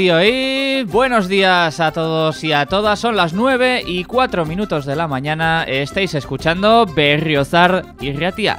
y buenos días a todos y a todas. Son las 9 y 4 minutos de la mañana. Estáis escuchando Berriozar y Riatia.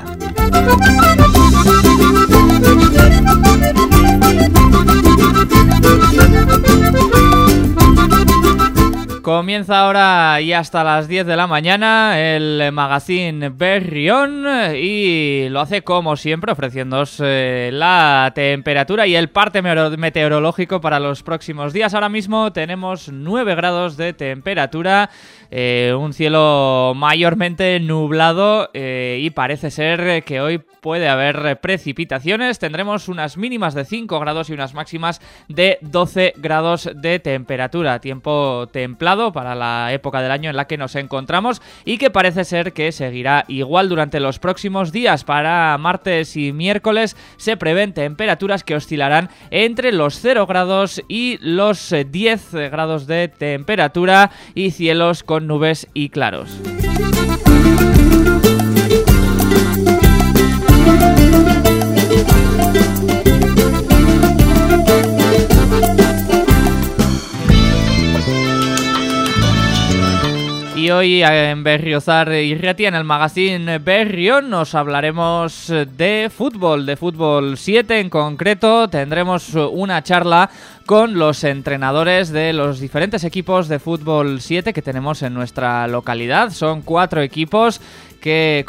Comienza ahora y hasta las 10 de la mañana el magazine Berrión y lo hace como siempre ofreciéndoos eh, la temperatura y el parte meteorológico para los próximos días. Ahora mismo tenemos 9 grados de temperatura, eh, un cielo mayormente nublado eh, y parece ser que hoy puede haber precipitaciones. Tendremos unas mínimas de 5 grados y unas máximas de 12 grados de temperatura. Tiempo templado para la época del año en la que nos encontramos y que parece ser que seguirá igual durante los próximos días. Para martes y miércoles se prevén temperaturas que oscilarán entre los 0 grados y los 10 grados de temperatura y cielos con nubes y claros. Hoy en Berriozar y Riatia, en el magazine Berrión, nos hablaremos de fútbol, de fútbol 7 en concreto. Tendremos una charla con los entrenadores de los diferentes equipos de fútbol 7 que tenemos en nuestra localidad. Son cuatro equipos que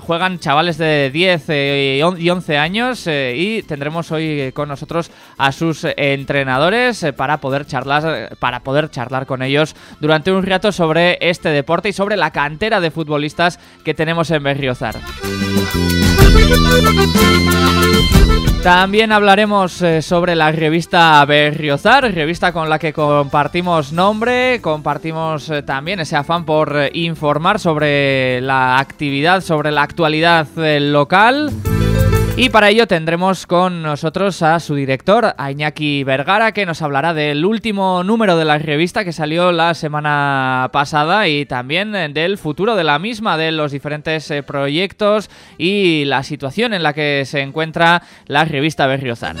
juegan chavales de 10 eh, y 11 años eh, y tendremos hoy con nosotros a sus entrenadores eh, para poder charlar para poder charlar con ellos durante un rato sobre este deporte y sobre la cantera de futbolistas que tenemos en Berriozar. También hablaremos sobre la revista Berriozar, revista con la que compartimos nombre, compartimos también ese afán por informar sobre la actividad, sobre la actualidad eh, local. Y para ello tendremos con nosotros a su director, a Iñaki Vergara, que nos hablará del último número de la revista que salió la semana pasada y también del futuro de la misma, de los diferentes eh, proyectos y la situación en la que se encuentra la revista Berriozar.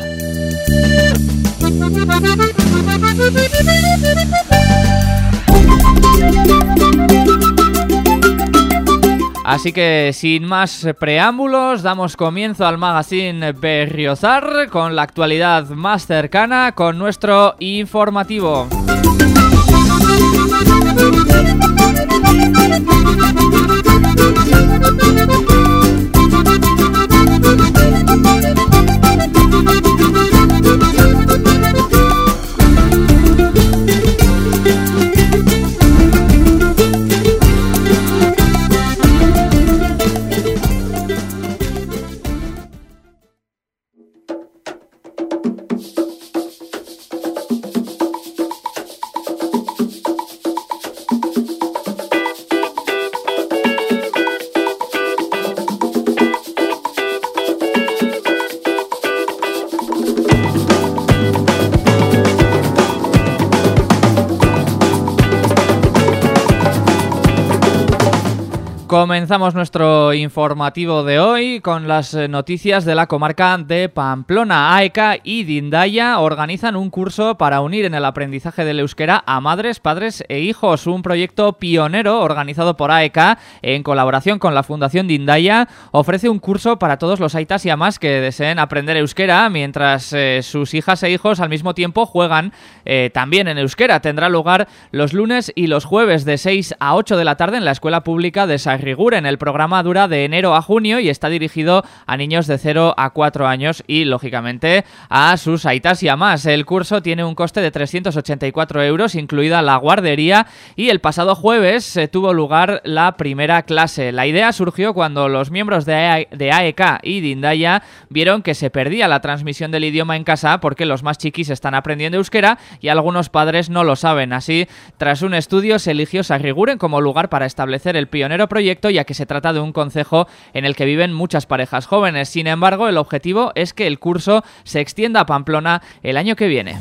Así que sin más preámbulos, damos comienzo al magazine Berriozar con la actualidad más cercana con nuestro informativo. Comenzamos nuestro informativo de hoy con las eh, noticias de la comarca de Pamplona. AECA y Dindaya organizan un curso para unir en el aprendizaje del euskera a madres, padres e hijos. Un proyecto pionero organizado por AECA en colaboración con la Fundación Dindaya ofrece un curso para todos los aitas y amas que deseen aprender euskera mientras eh, sus hijas e hijos al mismo tiempo juegan eh, también en euskera. Tendrá lugar los lunes y los jueves de 6 a 8 de la tarde en la Escuela Pública de San El programa dura de enero a junio y está dirigido a niños de 0 a 4 años y, lógicamente, a sus aitas y a más. El curso tiene un coste de 384 euros, incluida la guardería, y el pasado jueves se tuvo lugar la primera clase. La idea surgió cuando los miembros de, AEK e y Dindaya vieron que se perdía la transmisión del idioma en casa porque los más chiquis están aprendiendo euskera y algunos padres no lo saben. Así, tras un estudio, se eligió Sarriguren como lugar para establecer el pionero proyecto ya que se trata de un concejo en el que viven muchas parejas jóvenes. Sin embargo, el objetivo es que el curso se extienda a Pamplona el año que viene.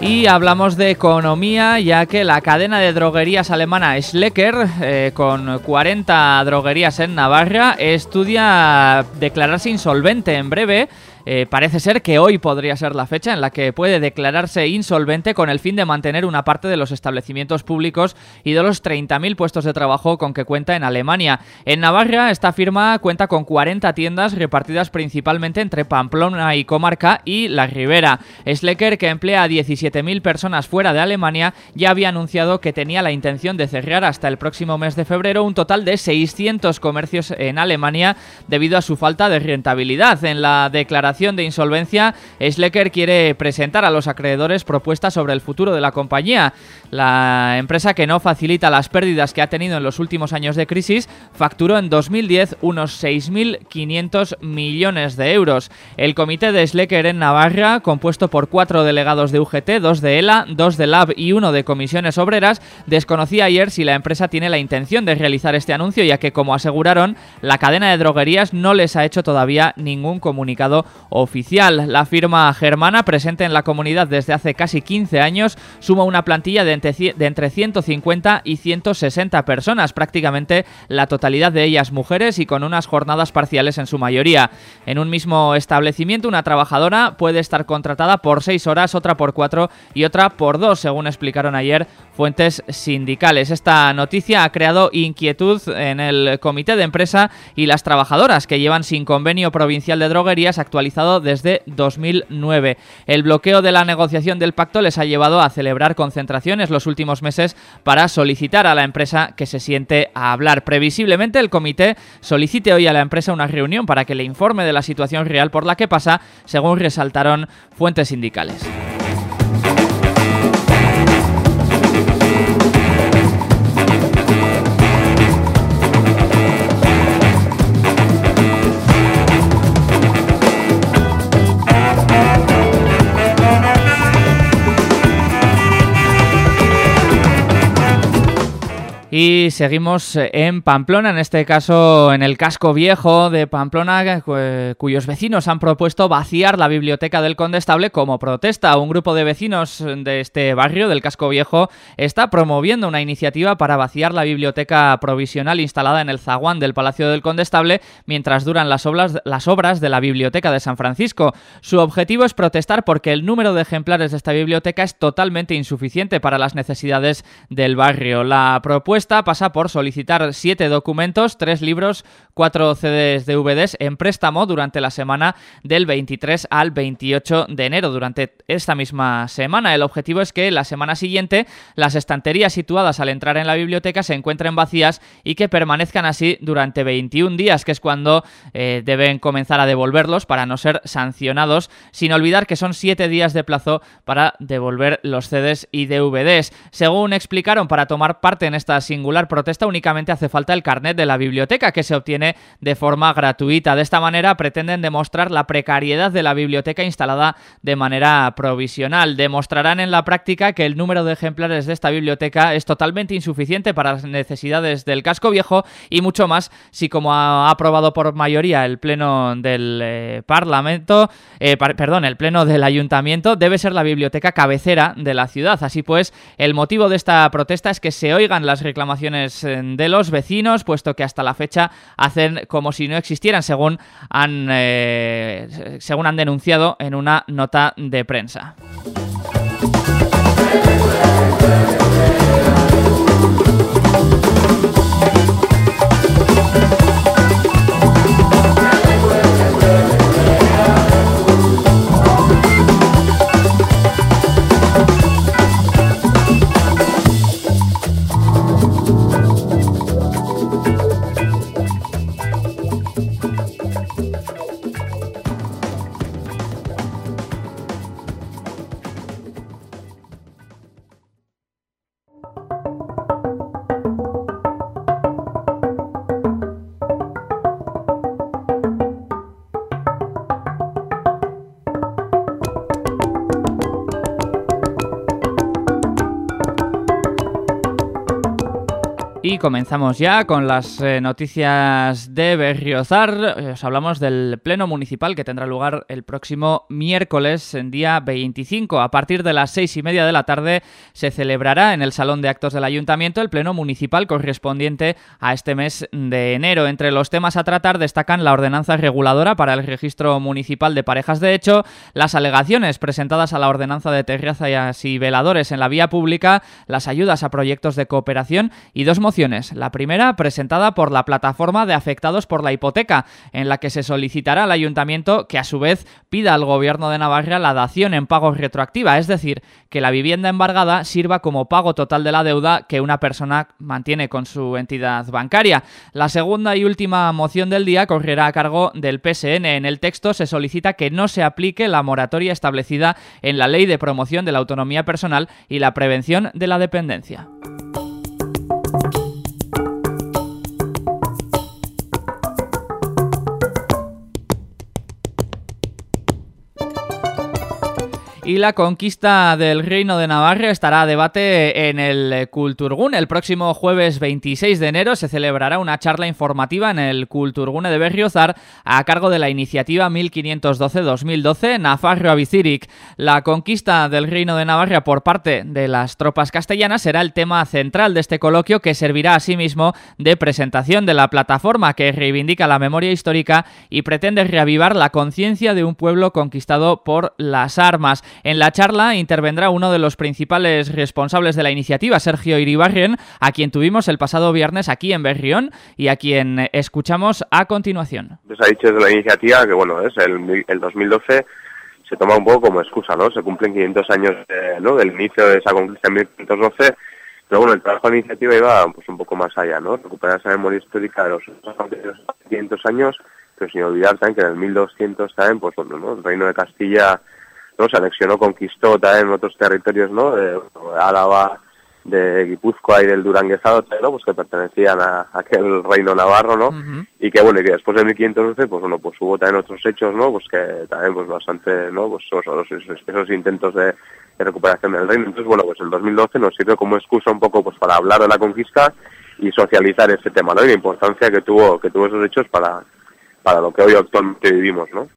Y hablamos de economía, ya que la cadena de droguerías alemana Schlecker, eh, con 40 droguerías en Navarra, estudia declararse insolvente en breve eh, parece ser que hoy podría ser la fecha en la que puede declararse insolvente con el fin de mantener una parte de los establecimientos públicos y de los 30.000 puestos de trabajo con que cuenta en Alemania. En Navarra, esta firma cuenta con 40 tiendas repartidas principalmente entre Pamplona y Comarca y La Ribera. Schlecker, que emplea a 17.000 personas fuera de Alemania, ya había anunciado que tenía la intención de cerrar hasta el próximo mes de febrero un total de 600 comercios en Alemania debido a su falta de rentabilidad. En la declaración de insolvencia, Schlecker quiere presentar a los acreedores propuestas sobre el futuro de la compañía. La empresa que no facilita las pérdidas que ha tenido en los últimos años de crisis facturó en 2010 unos 6.500 millones de euros. El comité de Schlecker en Navarra, compuesto por cuatro delegados de UGT, dos de ELA, dos de LAB y uno de comisiones obreras, desconocía ayer si la empresa tiene la intención de realizar este anuncio, ya que, como aseguraron, la cadena de droguerías no les ha hecho todavía ningún comunicado oficial. La firma germana, presente en la comunidad desde hace casi 15 años, suma una plantilla de entre, 150 y 160 personas, prácticamente la totalidad de ellas mujeres y con unas jornadas parciales en su mayoría. En un mismo establecimiento, una trabajadora puede estar contratada por 6 horas, otra por 4 y otra por 2, según explicaron ayer fuentes sindicales. Esta noticia ha creado inquietud en el comité de empresa y las trabajadoras que llevan sin convenio provincial de droguerías actualizado desde 2009. El bloqueo de la negociación del pacto les ha llevado a celebrar concentraciones los últimos meses para solicitar a la empresa que se siente a hablar. Previsiblemente el comité solicite hoy a la empresa una reunión para que le informe de la situación real por la que pasa, según resaltaron fuentes sindicales. Y seguimos en Pamplona, en este caso en el casco viejo de Pamplona, cuyos vecinos han propuesto vaciar la biblioteca del Condestable como protesta. Un grupo de vecinos de este barrio, del casco viejo, está promoviendo una iniciativa para vaciar la biblioteca provisional instalada en el zaguán del Palacio del Condestable mientras duran las obras, las obras de la Biblioteca de San Francisco. Su objetivo es protestar porque el número de ejemplares de esta biblioteca es totalmente insuficiente para las necesidades del barrio. La propuesta esta pasa por solicitar siete documentos, tres libros, cuatro CDs DVDs en préstamo durante la semana del 23 al 28 de enero, durante esta misma semana. El objetivo es que la semana siguiente las estanterías situadas al entrar en la biblioteca se encuentren vacías y que permanezcan así durante 21 días, que es cuando eh, deben comenzar a devolverlos para no ser sancionados, sin olvidar que son siete días de plazo para devolver los CDs y DVDs. Según explicaron, para tomar parte en estas singular protesta únicamente hace falta el carnet de la biblioteca que se obtiene de forma gratuita. De esta manera pretenden demostrar la precariedad de la biblioteca instalada de manera provisional. Demostrarán en la práctica que el número de ejemplares de esta biblioteca es totalmente insuficiente para las necesidades del casco viejo y mucho más si como ha aprobado por mayoría el pleno del eh, Parlamento, eh, perdón, el pleno del Ayuntamiento debe ser la biblioteca cabecera de la ciudad. Así pues, el motivo de esta protesta es que se oigan las reclamaciones eh, de los vecinos, puesto que hasta la fecha hacen como si no existieran, según han, eh, según han denunciado en una nota de prensa. Comenzamos ya con las eh, noticias de Berriozar. Eh, os hablamos del Pleno Municipal que tendrá lugar el próximo miércoles, en día 25. A partir de las seis y media de la tarde se celebrará en el Salón de Actos del Ayuntamiento el Pleno Municipal correspondiente a este mes de enero. Entre los temas a tratar destacan la ordenanza reguladora para el registro municipal de parejas de hecho, las alegaciones presentadas a la ordenanza de terrazas y veladores en la vía pública, las ayudas a proyectos de cooperación y dos la primera, presentada por la plataforma de afectados por la hipoteca, en la que se solicitará al ayuntamiento que a su vez pida al gobierno de Navarra la dación en pago retroactiva, es decir, que la vivienda embargada sirva como pago total de la deuda que una persona mantiene con su entidad bancaria. La segunda y última moción del día correrá a cargo del PSN. En el texto se solicita que no se aplique la moratoria establecida en la Ley de Promoción de la Autonomía Personal y la Prevención de la Dependencia. Y la conquista del Reino de Navarra estará a debate en el Culturgun. El próximo jueves 26 de enero se celebrará una charla informativa en el Culturgune de Berriozar a cargo de la iniciativa 1512-2012 Nafarro Abiciric. La conquista del Reino de Navarra por parte de las tropas castellanas será el tema central de este coloquio que servirá asimismo de presentación de la plataforma que reivindica la memoria histórica y pretende reavivar la conciencia de un pueblo conquistado por las armas. En la charla intervendrá uno de los principales responsables de la iniciativa, Sergio Iribarren, a quien tuvimos el pasado viernes aquí en Berrión y a quien escuchamos a continuación. Se ha dicho de la iniciativa que, bueno, es el, el 2012 se toma un poco como excusa, ¿no? Se cumplen 500 años ¿no? del inicio de esa conquista en 1512, pero bueno, el trabajo de la iniciativa iba pues un poco más allá, ¿no? Recuperar esa memoria histórica de los 500 años, pero sin olvidar también que en el 1200 también, pues bueno, ¿no? El reino de Castilla ¿no? Se anexionó, conquistó también otros territorios, ¿no? De Álava, de Guipúzcoa y del Duranguesado, ¿no? Pues que pertenecían a, aquel reino navarro, ¿no? Y que, bueno, y que después de 1512, pues bueno, pues hubo también otros hechos, ¿no? Pues que también, pues bastante, ¿no? Pues esos, intentos de, recuperación del reino. Entonces, bueno, pues el 2012 nos sirve como excusa un poco, pues para hablar de la conquista y socializar ese tema, ¿no? Y la importancia que tuvo, que tuvo esos hechos para, para lo que hoy actualmente vivimos, ¿no?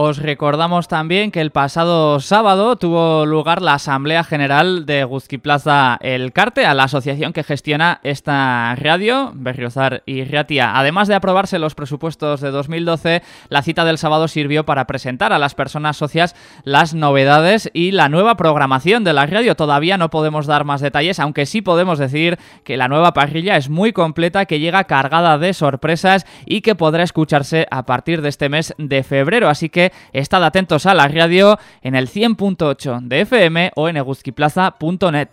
Os recordamos también que el pasado sábado tuvo lugar la Asamblea General de Guzki Plaza El Carte, a la asociación que gestiona esta radio, Berriozar y Riatia. Además de aprobarse los presupuestos de 2012, la cita del sábado sirvió para presentar a las personas socias las novedades y la nueva programación de la radio. Todavía no podemos dar más detalles, aunque sí podemos decir que la nueva parrilla es muy completa, que llega cargada de sorpresas y que podrá escucharse a partir de este mes de febrero. Así que estad atentos a la radio en el 100.8 de FM o en eguzquiplaza.net.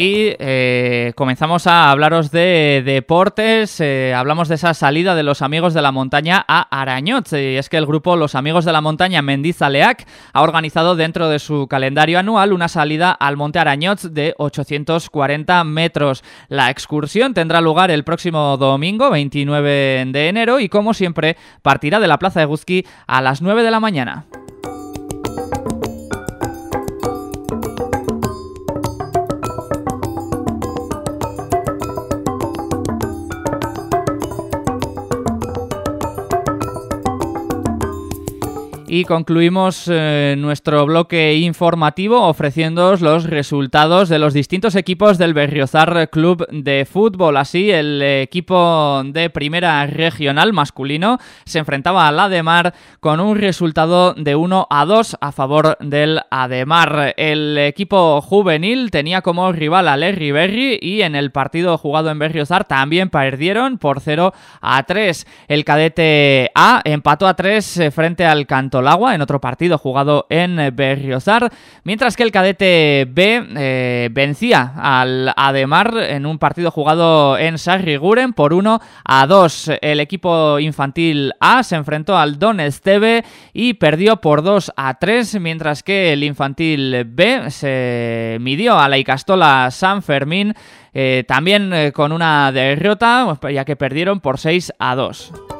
Y eh, comenzamos a hablaros de deportes, eh, hablamos de esa salida de los amigos de la montaña a Arañot. Y es que el grupo Los Amigos de la Montaña Mendizaleac ha organizado dentro de su calendario anual una salida al Monte Arañot de 840 metros. La excursión tendrá lugar el próximo domingo, 29 de enero, y como siempre partirá de la Plaza de Guzki a las 9 de la mañana. Y concluimos eh, nuestro bloque informativo ofreciéndoos los resultados de los distintos equipos del Berriozar Club de Fútbol. Así, el equipo de primera regional masculino se enfrentaba al Ademar con un resultado de 1 a 2 a favor del Ademar. El equipo juvenil tenía como rival a Lerry Berry y en el partido jugado en Berriozar también perdieron por 0 a 3. El cadete A empató a 3 frente al Canto Castolagua en otro partido jugado en Berriozar, mientras que el cadete B eh, vencía al Ademar en un partido jugado en Sarriguren por 1 a 2. El equipo infantil A se enfrentó al Don Esteve y perdió por 2 a 3, mientras que el infantil B se midió a la Icastola San Fermín eh, también eh, con una derrota, ya que perdieron por 6 a 2.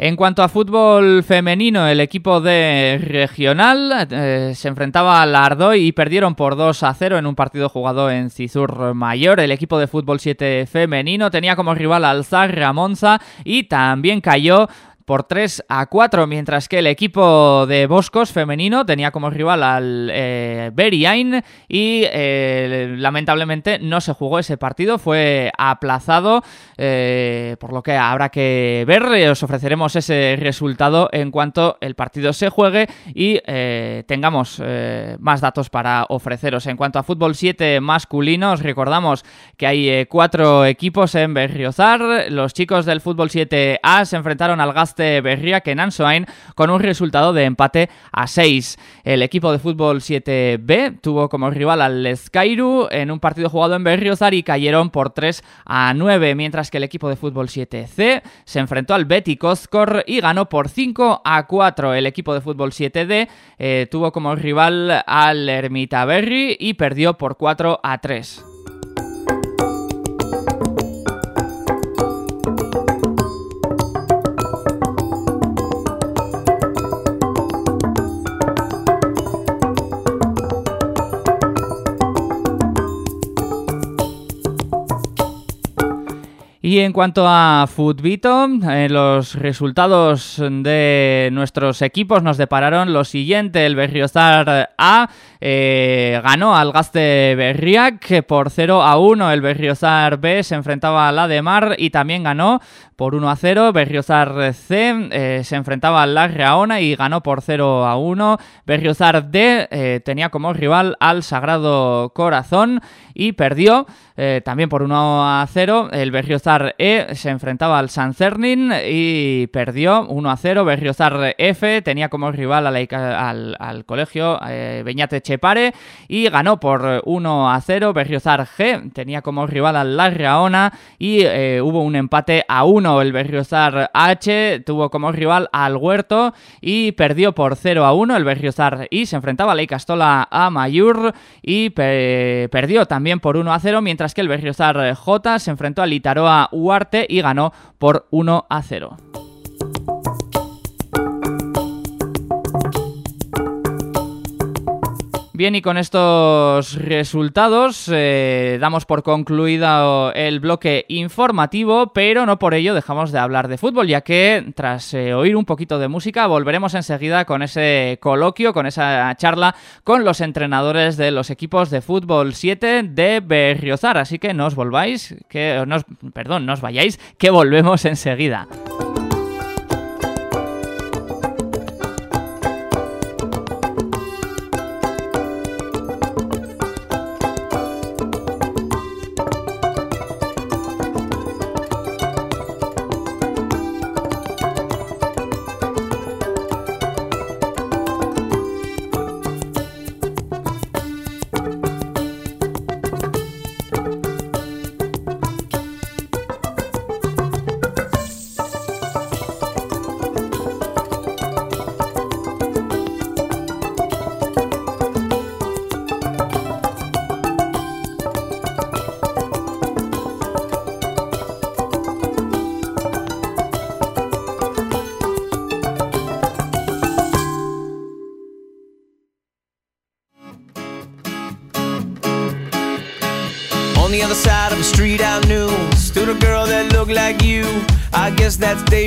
En cuanto a fútbol femenino, el equipo de regional eh, se enfrentaba al Ardoy y perdieron por 2 a 0 en un partido jugado en Cizur Mayor. El equipo de fútbol 7 femenino tenía como rival al Zarra Monza y también cayó por 3 a 4, mientras que el equipo de Boscos femenino tenía como rival al eh, Beriain y eh, lamentablemente no se jugó ese partido, fue aplazado, eh, por lo que habrá que ver, os ofreceremos ese resultado en cuanto el partido se juegue y tengamos más datos para ofreceros. En cuanto a fútbol 7 masculino, os recordamos que hay cuatro equipos en Berriozar, los chicos del fútbol 7A se enfrentaron al Gaste Berria que en Ansoain con un resultado de empate a 6. El equipo de fútbol 7B tuvo como rival al Escairu en un partido jugado en Berriozar y cayeron por 3 a 9, mientras que el equipo de fútbol 7C se enfrentó al Betty Coscor y ganó por 5 a 4. El equipo de fútbol 7D eh, tuvo como rival al Ermita Berry y perdió por 4 a 3. Y en cuanto a Futbito, eh, los resultados de nuestros equipos nos depararon lo siguiente. El Berriozar A eh, ganó al Gaste Berriac por 0 a 1. El Berriozar B se enfrentaba a la de Mar y también ganó por 1 a 0. Berriozar C eh, se enfrentaba al La Reaona y ganó por 0 a 1. Berriozar D tenía como rival al Sagrado Corazón y perdió también por 1 a 0. El Berriozar e se enfrentaba al San Cernin y perdió 1 a 0. Berriozar F tenía como rival al, colegio eh, Beñate Chepare y ganó por 1 a 0. Berriozar G tenía como rival al Larraona y eh, hubo un empate a 1. El Berriozar H tuvo como rival al Huerto y perdió por 0 a 1. El Berriozar I se enfrentaba a la Icastola a Mayur y perdió también por 1 a 0, mientras que el Berriozar J se enfrentó al Itaroa Huarte y ganó por 1 a 0. Bien, y con estos resultados eh, damos por concluido el bloque informativo, pero no por ello dejamos de hablar de fútbol, ya que tras eh, oír un poquito de música volveremos enseguida con ese coloquio, con esa charla con los entrenadores de los equipos de fútbol 7 de Berriozar. Así que no os volváis, que nos, perdón, no os vayáis, que volvemos enseguida.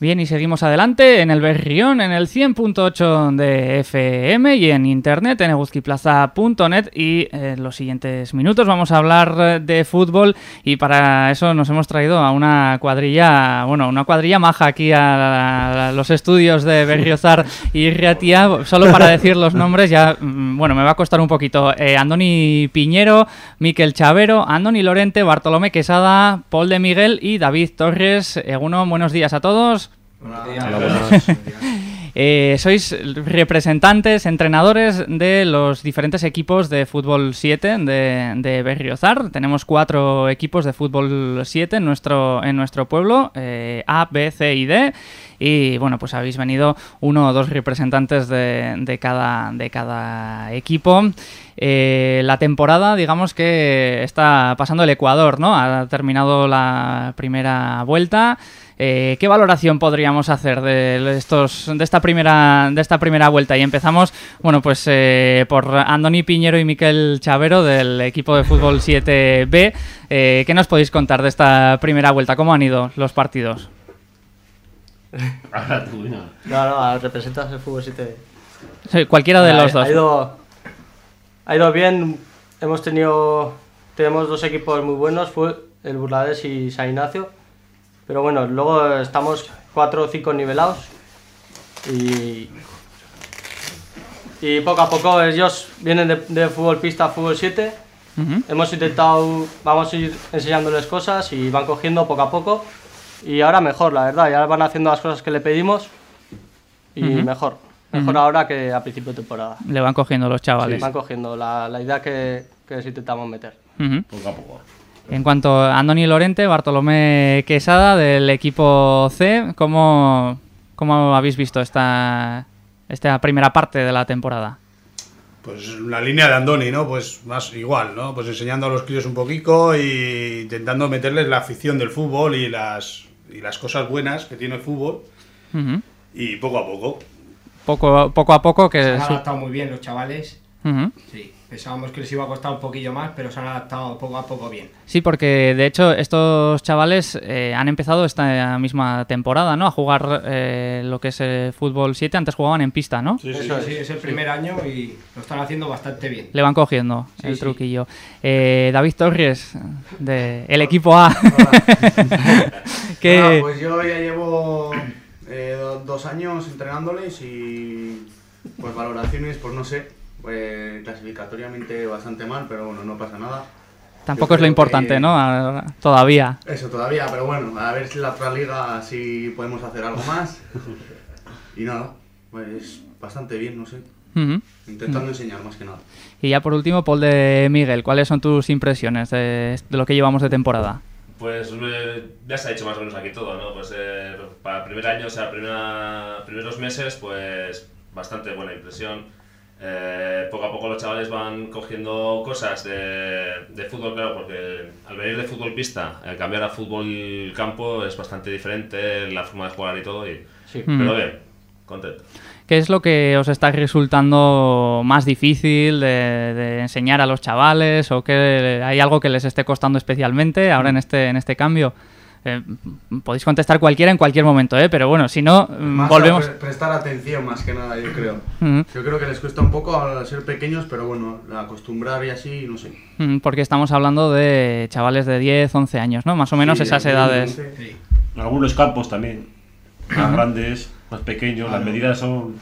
Bien, y seguimos adelante en el Berrión, en el 100.8 de FM y en internet en eguzquiplaza.net y en los siguientes minutos vamos a hablar eh, de fútbol y para eso nos hemos traído a una cuadrilla, bueno, una cuadrilla maja aquí a, los estudios de Berriozar y Riatia, solo para decir los nombres ya, mm, bueno, me va a costar un poquito. Eh, Andoni Piñero, Miquel Chavero, Andoni Lorente, Bartolomé Quesada, Paul de Miguel y David Torres. Eguno, buenos días a todos. Eh, sois representantes, entrenadores de los diferentes equipos de fútbol 7 de, de Berriozar. Tenemos cuatro equipos de fútbol 7 en nuestro, en nuestro pueblo, eh, A, B, C y D. Y bueno, pues habéis venido uno o dos representantes de, cada, equipo. Eh, la temporada, digamos que está pasando el Ecuador, ¿no? Ha terminado la primera vuelta. Eh, ¿Qué valoración podríamos hacer de estos, de esta primera, de esta primera vuelta? Y empezamos, bueno, pues eh, por Andoni Piñero y Miquel Chavero del equipo de fútbol 7B. Eh, ¿Qué nos podéis contar de esta primera vuelta? ¿Cómo han ido los partidos? Ahora tú, no. No, no, representas el fútbol 7. Sí, cualquiera de Ha- los dos. Ha ido, ha ido bien. Hemos tenido. Tenemos dos equipos muy buenos: fue el Burlades y San Ignacio. Pero bueno, luego estamos cuatro o cinco nivelados. Y. Y poco a poco ellos vienen de, de fútbol pista a fútbol 7. Ujú. Hemos intentado, vamos a ir enseñándoles cosas y van cogiendo poco a poco. Y ahora mejor, la verdad, ya van haciendo las cosas que le pedimos y Ujú. mejor. Mejor ahora que a principio de temporada. Le van cogiendo los chavales. Van cogiendo la, la idea que, que les intentamos meter. Ujú. Poco a poco. En cuanto a Andoni Lorente, Bartolomé Quesada del equipo C, ¿cómo, cómo habéis visto esta, esta primera parte de la temporada? Pues la línea de Andoni, ¿no? Pues más igual, ¿no? Pues enseñando a los críos un poquito y intentando meterles la afición del fútbol y las, y las cosas buenas que tiene el fútbol y poco a poco. Poco, poco a poco Se que... han adaptado muy bien los chavales. Sí, pensábamos que les iba a costar un poquillo más, pero se han adaptado poco a poco bien. Sí, porque de hecho estos chavales eh, han empezado esta misma temporada, ¿no? A jugar eh, lo que es el fútbol 7, antes jugaban en pista, ¿no? Sí, sí. Eso sí, es el primer año y lo están haciendo bastante bien. Le van cogiendo Sí, el sí. truquillo. Eh, David Torres, del el equipo A. que... Pues yo ya llevo eh, do- dos años entrenándoles y pues valoraciones, pues no sé. Eh, clasificatoriamente bastante mal, pero bueno, no pasa nada. Tampoco es lo importante, que- ¿no? Todavía. Eso todavía, pero bueno, a ver si la otra liga si podemos hacer algo más. Y nada, pues bastante bien, no sé. Ujú. Intentando enseñar más que nada. Y ya por último, Paul de Miguel, ¿cuáles son tus impresiones de, de lo que llevamos de temporada? Pues eh, ya se ha dicho más o menos aquí todo, ¿no? Pues eh, para el primer año, o sea, primera, primeros meses, pues bastante buena impresión. Eh, poco a poco los chavales van cogiendo cosas de, de fútbol, claro, porque al venir de fútbol pista, el cambiar a fútbol campo es bastante diferente, la forma de jugar y todo, y, Sí. pero bien, contento. ¿Qué es lo que os está resultando más difícil de, de enseñar a los chavales? ¿O que hay algo que les esté costando especialmente ahora en este, en este cambio? Eh, podéis contestar cualquiera en cualquier momento, ¿eh? pero bueno, si no, mm, Más volvemos. a pre- prestar atención más que nada, yo creo. Ujú. Yo creo que les cuesta un poco al ser pequeños, pero bueno, acostumbrar y así, no sé. Mm, Porque estamos hablando de chavales de 10, 11 años, ¿no? Más o menos Sí, esas edades. Sí. Algunos campos también, más grandes, más pequeños, las medidas son...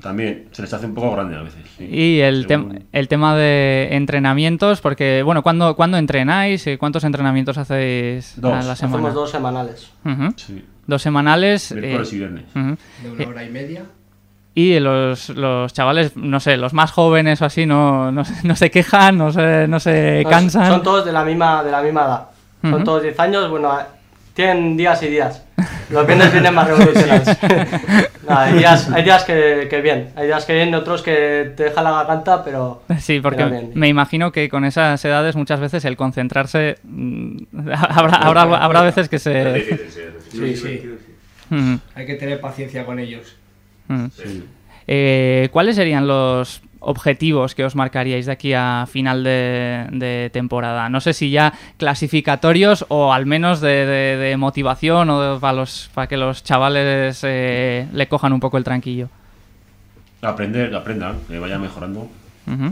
También se les hace un poco grande a veces. sí. Y el, Según- tem- el tema de entrenamientos, porque, bueno, ¿cuándo, ¿cuándo entrenáis? ¿Cuántos entrenamientos hacéis Dos. a la semana? Hacemos dos semanales. Sí, Dos semanales. miércoles eh, y viernes. De una hora y media. Y los, los chavales, no sé, los más jóvenes o así, no, no, se- no se quejan, no se, no se cansan. Son todos de la misma, de la misma edad. Son todos 10 años, bueno, tienen días y días. Los viernes vienen más revolucionados. Hay días, hay días que, que bien, hay días que bien, otros que te deja la garganta, pero... Sí, porque pero bien. me imagino que con esas edades muchas veces el concentrarse... mm, habrá, habrá, habrá veces que se... sí. Sí, sí. Ujú, Hay que tener paciencia con ellos. Sí. Eh, ¿Cuáles serían los objetivos que os marcaríais de aquí a final de, de temporada? No sé si ya clasificatorios o al menos de, de- de motivación o de- para, los, para que los chavales eh, le cojan un poco el tranquillo. Aprender, que aprendan, que vayan mejorando.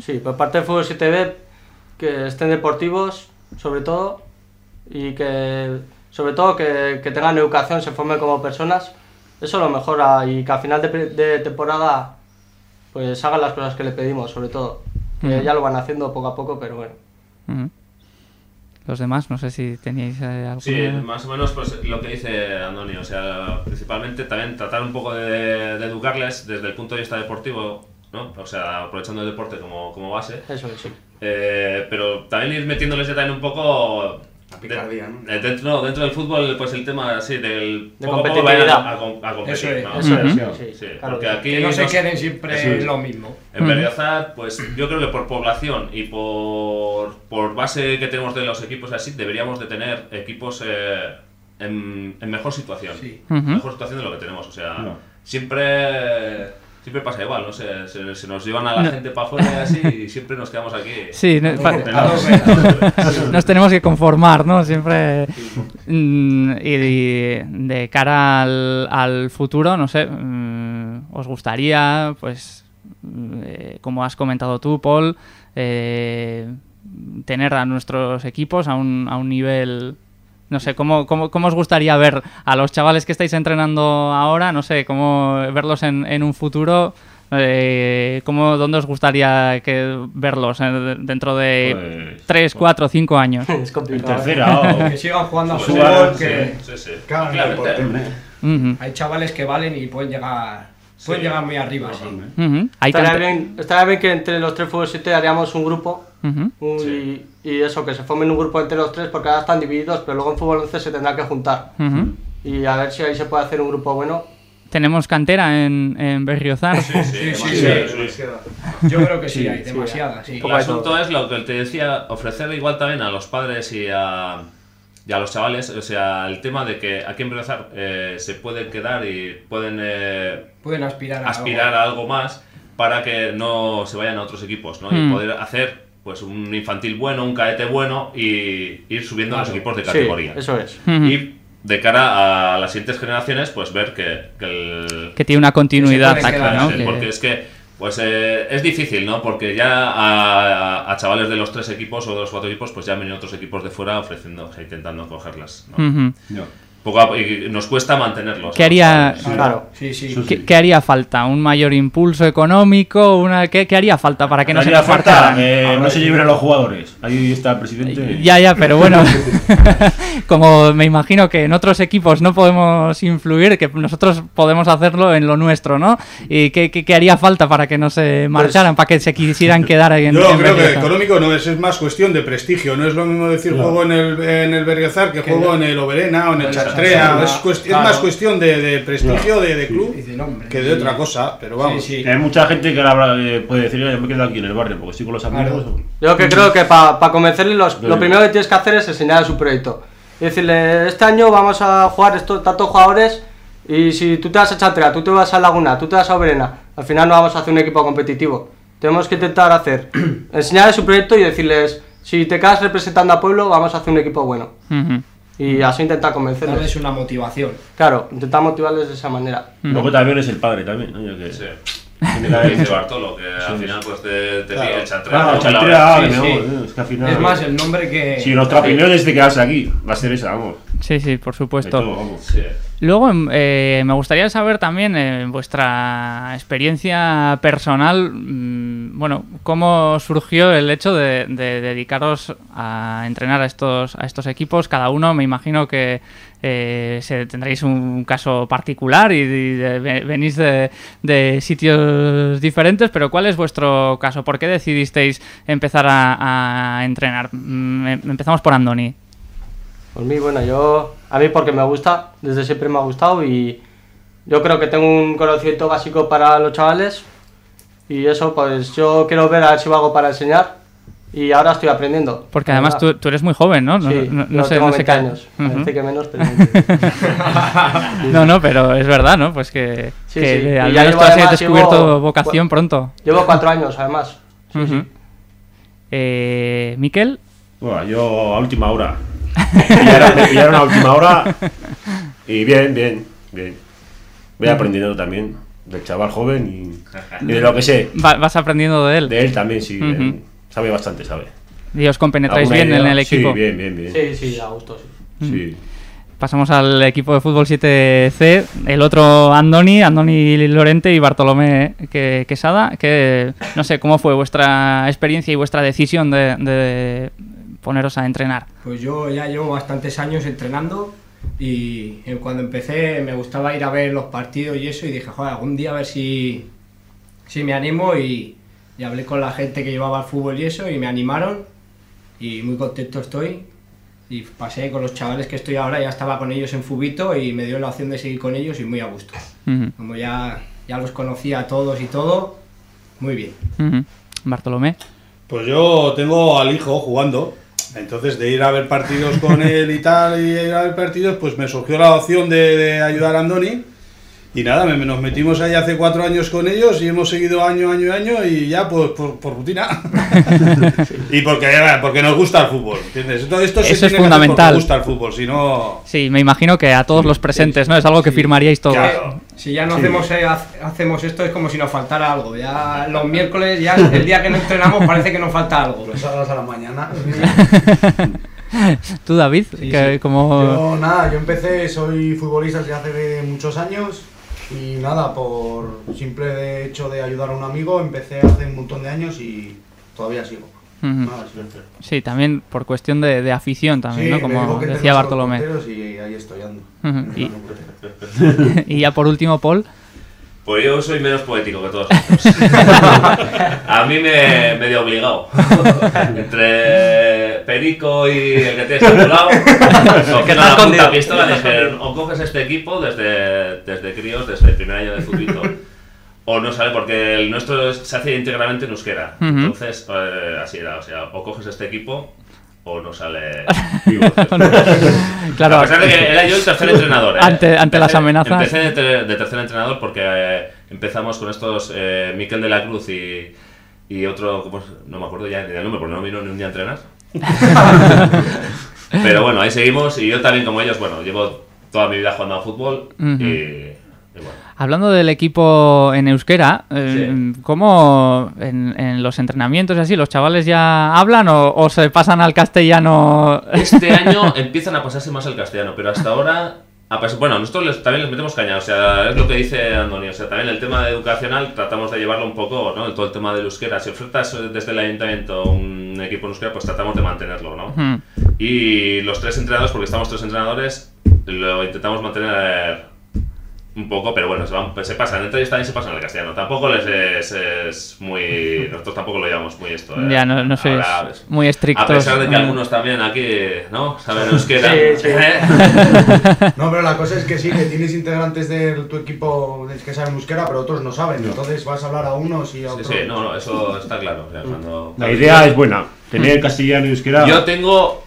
Sí, por parte del fútbol 7B, que estén deportivos, sobre todo, y que, sobre todo, que, que tengan educación, se formen como personas. Eso lo mejora y que al final de, de temporada, pues hagan las cosas que le pedimos, sobre todo. Que ya lo van haciendo poco a poco, pero bueno. Los demás, no sé si teníais eh, algo. Sí, más o menos pues lo que dice Andoni, o sea, principalmente también tratar un poco de, de educarles desde el punto de vista deportivo, ¿no? O sea, aprovechando el deporte como, como base, Eso es, sí. Eh, pero también ir metiéndoles ya también un poco... Picardía, ¿no? de- dentro, no, dentro del fútbol, pues el tema así del... De a competitividad. A, com- a competir, Eso es, ¿no? Eso es, Ujú. sí, Sí, claro porque que sí. aquí Que no se nos- queden siempre es. en lo mismo. En Berriozar, pues yo creo que por población y por, por base que tenemos de los equipos así, deberíamos de tener equipos eh, en, en mejor situación. Sí. Mejor situación de lo que tenemos. O sea, No. siempre siempre pasa igual, no se, se nos llevan a la gente para afuera y así y siempre nos quedamos aquí. Sí, no- nos tenemos que conformar, ¿no? Siempre. Mm, Y, y de cara al, al futuro, no sé, mm, ¿os gustaría, pues, eh, como has comentado tú, Paul, eh, tener a nuestros equipos a un, a un nivel... No sé, ¿cómo, cómo, cómo os gustaría ver a los chavales que estáis entrenando ahora? No sé, ¿cómo verlos en, en un futuro? Eh, ¿cómo, ¿Dónde os gustaría que verlos eh, dentro de Pues, 3, 4, 5 años? Es En complicado. ¿eh? tercera o... Que sigan jugando a Suban, fútbol, que Sí, sí. Que hagan el hay chavales que valen y pueden llegar, pueden llegar muy arriba. Sí. Hay Estaría bien, estaría bien que entre los tres fútbol 7 haríamos un grupo Ujú. un- Sí. y, y eso, que se formen un grupo entre los tres porque ahora están divididos, pero luego en fútbol 11 se tendrá que juntar. Y a ver si ahí se puede hacer un grupo bueno. Tenemos cantera en, en Berriozar. Sí, Sí, sí. Yo creo que sí, Sí, hay demasiada, sí. El asunto es lo que te decía, ofrecer igual también a los padres y a, y a los chavales, o sea, el tema de que aquí en Berriozar eh, se pueden quedar y pueden eh, Pueden aspirar a aspirar algo. a algo más para que no se vayan a otros equipos, ¿no? Y Mm. poder hacer pues un infantil bueno, un cadete bueno y ir subiendo a los equipos de Sí, categoría. eso es. Y de cara a las siguientes generaciones, pues ver que, que el, Que tiene una continuidad Que acá, quedar, ¿no? Porque es que pues eh, es difícil, ¿no? Porque ya a, a chavales de los tres equipos o de los cuatro equipos, pues ya han venido otros equipos de fuera ofreciendo, o sea, intentando cogerlas. No. Poco a- y nos cuesta mantenerlos. ¿Qué haría- Claro. Sí, sí. ¿Qué, qué haría falta? ¿Un mayor impulso económico? Una, ¿qué, qué haría falta para que no se nos falta que no se lleven a los jugadores. Ahí está el presidente. Ya, ya, pero bueno, como me imagino que en otros equipos no podemos influir, que nosotros podemos hacerlo en lo nuestro, ¿no? ¿Y qué, qué- qué haría falta para que no se marcharan, para que se quisieran quedar ahí en Yo en creo que económico no es, es más cuestión de prestigio. No es lo mismo decir Claro. juego en el, en el Berriozar que juego en el Oberena o en el Chartrea. Chartrea, Es, cuest- es claro. más cuestión de, de prestigio de, de club Y de nombre. que de otra cosa. Pero vamos. Sí, sí. Hay mucha gente que ahora eh, puede decir, "Oye, yo me quedo aquí en el barrio porque estoy con los amigos. Claro. Yo que creo que para convencerle los- lo Sí. primero que tienes que hacer es enseñar su proyecto. Y decirle, este año vamos a jugar estos tantos jugadores y si tú te vas a Chantrea, tú te vas a Laguna, tú te vas a Oberena, al final no vamos a hacer un equipo competitivo. Tenemos que intentar hacer, enseñarles su proyecto y decirles, si te quedas representando a pueblo, vamos a hacer un equipo bueno. Ujú. Y así intentar convencerles. Darles una motivación. Claro, intentar motivarles de esa manera. Luego también es el padre también, ¿no? Ya que- Sí. Mucho. Bartolo, que al final pues te, te Claro. pide no, es que al final. Es más, el nombre que. Si nuestra opinión es de quedarse aquí, va a ser esa, vamos. Sí, sí, por De supuesto. todo, vamos. Sí. Luego, em, eh, me gustaría saber también eh, vuestra experiencia personal, mm, bueno, cómo surgió el hecho de, de dedicaros a entrenar a estos, a estos equipos. Cada uno, me imagino que eh, se, tendréis un caso particular y, venís de, sitios diferentes, pero ¿cuál es vuestro caso? ¿Por qué decidisteis empezar a, a entrenar? Mm, em- Empezamos por Andoni. Por mí, bueno, yo, a mí porque me gusta, desde siempre me ha gustado y yo creo que tengo un conocimiento básico para los chavales y eso pues yo quiero ver a ver si lo hago para enseñar y ahora estoy aprendiendo. Porque además tú, tú eres muy joven, ¿no? No, Sí, no- sé, tengo no sé 20 qué- años, parece que menos, pero... No, no, pero es verdad, ¿no? Pues que, Sí, que sí. al menos tú has descubierto llevo- vocación pronto. Llevo cuatro años además. Sí, Ujú. sí. Eh, Miquel, Bueno, yo a última hora. Me pillaron, me pillaron a última hora. Y bien, bien, bien. Voy aprendiendo también del chaval joven y, y de lo que sé. va- vas aprendiendo de él. De él también, sí. Sabe bastante, sabe. Y os compenetráis ¿Alguna bien en el equipo. Sí, bien, bien, bien. Sí, sí, a gusto, sí. Sí. Pasamos al equipo de fútbol 7C, el otro Andoni, Andoni Lorente y Bartolomé que- Quesada, que no sé, ¿cómo fue vuestra experiencia y vuestra decisión de, de poneros a entrenar? Pues yo ya llevo bastantes años entrenando y cuando empecé me gustaba ir a ver los partidos y eso y dije, joder, algún día a ver si, si me animo y, y hablé con la gente que llevaba el fútbol y eso y me animaron y muy contento estoy y pasé con los chavales que estoy ahora, ya estaba con ellos en Fubito y me dio la opción de seguir con ellos y muy a gusto. Ujú, Como ya, ya los conocía a todos y todo, muy bien. ujú. Bartolomé. Pues yo tengo al hijo jugando. Entonces, de ir a ver partidos con él y tal, y ir a ver partidos, pues me surgió la opción de, de ayudar a Andoni. Y nada, nos metimos ahí hace cuatro años con ellos y hemos seguido año, año, año y ya pues por, por rutina. y porque, porque nos gusta el fútbol, ¿entiendes? Esto, esto se Eso es tiene que fundamental. Nos gusta el fútbol, si no... Sí, me imagino que a todos los presentes, ¿no? Es algo que firmaríais todos. Claro. Si ya no hacemos, eh, hacemos esto es como si nos faltara algo. Ya los miércoles, ya el día que no entrenamos parece que nos falta algo. Los sábados a la mañana. Tú, David, Sí, que sí. como... Yo nada, yo empecé, soy futbolista desde hace muchos años y nada, por simple hecho de ayudar a un amigo, empecé hace un montón de años y todavía sigo. Nada, sí. También por cuestión de, de afición también, Sí, ¿no? Como decía Bartolomé. porteros Y ahí estoy ando. Ujú. Y, y ya por último, Paul. Pues yo soy menos poético que todos estos. a mí me medio obligado. Entre Perico y el que tienes a tu lado, la puta pistola dijeron, o coges este equipo desde, desde críos, desde el primer año de futbolito, o no sale, porque el nuestro es- se hace íntegramente en euskera. Entonces, eh, así era, o sea, o coges este equipo o no sale vivo. Claro, A pesar de que era yo el tercer entrenador. ¿eh? Ante- ante las amenazas. Empecé de, ter- de tercer entrenador porque eh, empezamos con estos eh, Miquel de la Cruz y, y otro, no me acuerdo ya ni del nombre porque no vino ni un día a entrenar. Pero bueno, ahí seguimos y yo también como ellos, bueno, llevo toda mi vida jugando a fútbol y Hablando del equipo en euskera, eh, Sí. ¿cómo en, en los entrenamientos y así, los chavales ya hablan o, o se pasan al castellano? Este año empiezan a pasarse más al castellano, pero hasta ahora bueno, nosotros les- también les metemos caña, o sea, es lo que dice Antonio, o sea, también el tema educacional tratamos de llevarlo un poco, ¿no? Todo el tema del euskera, si ofertas eh, desde el ayuntamiento un equipo en euskera, pues tratamos de mantenerlo, ¿no? Mm. Y los tres entrenadores, porque estamos tres entrenadores, lo intentamos mantener un poco, pero bueno, se, van- pues se pasan, entre ellos también se pasan al castellano. Tampoco les es, es muy... Nosotros tampoco lo llevamos muy esto. ¿eh? Ya, no, no pues, muy estrictos. A pesar de que eh. algunos también aquí, ¿no? Saben euskera. Sí, sí. No, pero la cosa es que sí, que tienes integrantes de tu equipo que saben euskera, pero otros no saben. Entonces vas a hablar a unos y a Sí, otros. sí, no, no, eso está claro. o sea, cuando- La idea es buena. Tener castellano y euskera. Yo tengo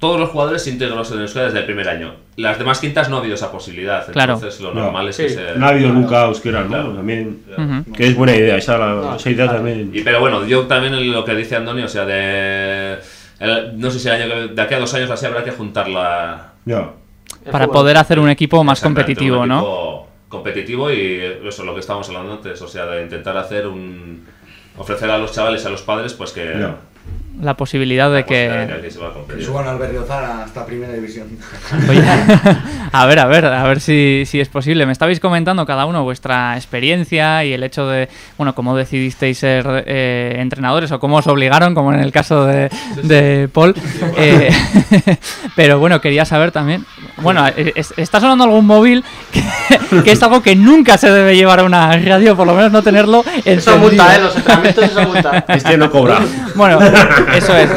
todos los jugadores íntegros en euskera desde el primer año. Las demás quintas no ha habido esa posibilidad. Claro. Entonces lo No. normal es que Sí. se... No ha habido nunca euskera, ¿no? Claro. También. Ujú. Que es buena idea, esa, la- esa idea también. Y, pero bueno, yo también lo que dice Antonio, o sea, de... el- no sé si el año que- de aquí a dos años así habrá que juntarla Ya. Para poder hacer un equipo más competitivo, un ¿no? equipo Competitivo y eso, lo que estábamos hablando antes, o sea, de intentar hacer un... ofrecer a los chavales y a los padres, pues que... Ya. La posibilidad de que... Que suban al Berriozar hasta primera división. Oye, a ver, a ver, a ver si, si es posible. Me estabais comentando cada uno vuestra experiencia y el hecho de, bueno, cómo decidisteis ser eh, entrenadores o cómo os obligaron, como en el caso de, de Paul. Eh, pero bueno, quería saber también, bueno, eh, es- está sonando algún móvil que, que es algo que nunca se debe llevar a una radio, por lo menos no tenerlo Eso encendido. multa, ¿eh? Los entrenamientos, eso multa. Este no cobra. Bueno, eso es.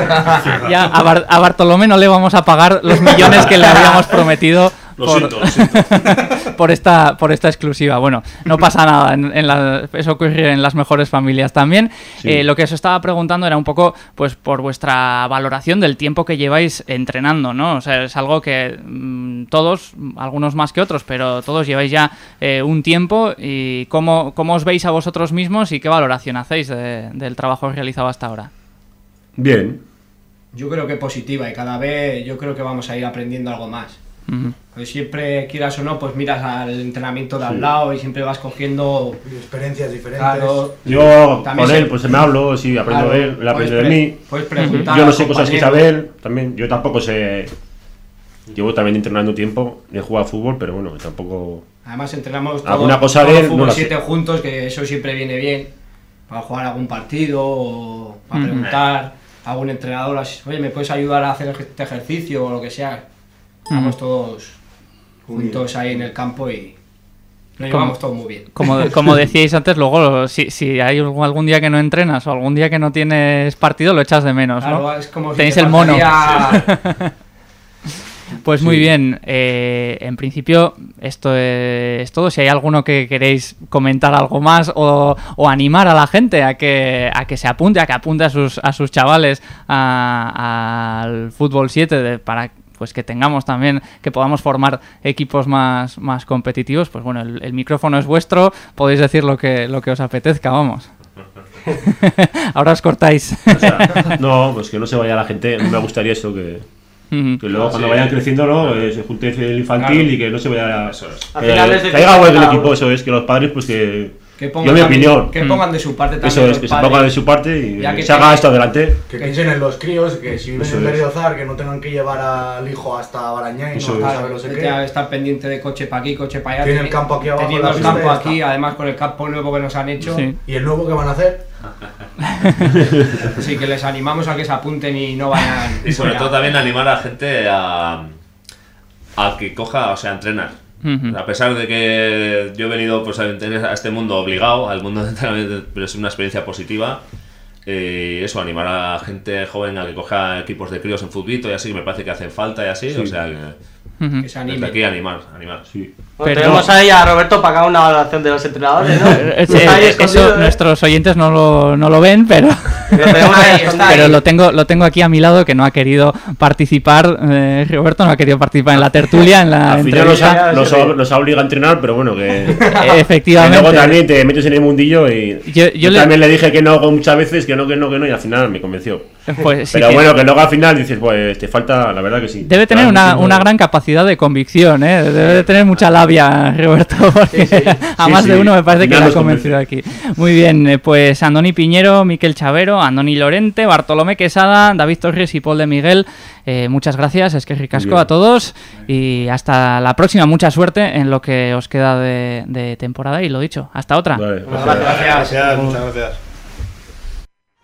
Ya a, Bar- a Bartolomé no le vamos a pagar los millones que le habíamos prometido Lo por, siento, lo siento. por esta por esta exclusiva. Bueno, no pasa nada. En, en la- eso ocurre en las mejores familias también. Sí. Eh, lo que os estaba preguntando era un poco, pues, por vuestra valoración del tiempo que lleváis entrenando, ¿no? O sea, es algo que mm, todos, algunos más que otros, pero todos lleváis ya eh, un tiempo y cómo, cómo os veis a vosotros mismos y qué valoración hacéis de- del trabajo realizado hasta ahora. Bien. Yo creo que positiva y cada vez yo creo que vamos a ir aprendiendo algo más. Pues siempre, quieras o no, pues miras al entrenamiento de al lado y siempre vas cogiendo... Experiencias diferentes. Claro, Yo También con se- él, pues me hablo, sí, aprendo claro, de él, él aprende de mí. Puedes preguntar Yo no sé cosas que sabe él, también. Yo tampoco sé. Llevo también entrenando tiempo, he jugado a fútbol, pero bueno, tampoco. Además entrenamos todo, Alguna cosa todo de él fútbol. 7 juntos, que eso siempre viene bien para jugar algún partido o para preguntar a algún entrenador, así, oye, ¿me puedes ayudar a hacer este ejercicio o lo que sea? Estamos todos juntos ahí en el campo y nos llevamos todo muy bien. Como, como decíais antes, luego si, si hay algún día que no entrenas o algún día que no tienes partido, lo echas de menos, ¿no? Claro, es como si Tenéis te el mono. Pues muy bien. eh, en principio, esto es todo. Si hay alguno que queréis comentar algo más o, o animar a la gente a que, a que se apunte, a que apunte a sus, a sus chavales al fútbol 7 de- para pues que tengamos también, que podamos formar equipos más, más competitivos, pues bueno, el, el micrófono es vuestro, podéis decir lo que, lo que os apetezca, vamos. Ahora os cortáis. O sea, no, pues que no se vaya la gente. Me gustaría eso, que, Que luego Ah, cuando sí. vayan creciendo, ¿no? Eh, se junte el infantil Claro. y que no se vaya. Eso es. Al que, final es de que haya web del equipo, eso es, que los padres, pues que. que Yo mi opinión. que pongan de su parte también Eso es, que se padres. ponga de su parte y que se haga esto adelante. Que piensen en los críos, que si viven Eso en. Berriozar, que no tengan que llevar al hijo hasta Barañá y Eso no es. Claro, lo sé qué. a estar pendiente de coche para aquí, coche para allá. Tiene el campo aquí abajo, Teniendo el campo aquí, además con el campo nuevo que nos han hecho. Sí. ¿Y el nuevo que van a hacer? Así que les animamos a que se apunten y no vayan. Y sobre fuera. todo también animar a la gente a, a que coja, o sea, a entrenar. A pesar de que yo he venido pues, a este mundo obligado, al mundo de entrenamiento, pero es una experiencia positiva. eh, eso, animar a la gente joven a que coja equipos de críos en futbito y así, que me parece que hacen falta y así. O sea, que. Que se desde animen. aquí animar, animar. Sí. Bueno, Pero- tenemos ahí a Roberto para que haga una valoración de los entrenadores, ¿no? Eh, eh, escondido, eso ¿eh? nuestros oyentes no lo, no lo ven, pero, Pero lo tengo lo tengo aquí a mi lado que no ha querido participar. eh, Roberto no ha querido participar en la tertulia, en la Al final nos, entrevista. ha- nos, ha- nos ha obligado a entrenar, pero bueno, que. Eh, que Efectivamente. luego también te metes en el mundillo y. Yo- yo yo le- también le dije que no muchas veces, que no, que no, que no, y al final me convenció. Pues sí Pero que- bueno, que luego al final dices, pues te falta, la verdad que sí. Debe tener una, una gran capacidad de convicción, ¿eh? Debe de tener mucha labia, Roberto, porque a Sí, más de sí. uno me parece que la ha convencido aquí. Muy bien, eh, pues Andoni Piñero, Miquel Chavero, Andoni Lorente, Bartolomé Quesada, David Torres y Paul de Miguel, eh, muchas gracias, es que ricasco a todos y hasta la próxima, mucha suerte en lo que os queda de, de temporada y lo dicho, hasta otra. Vale, Gracias, muchas gracias.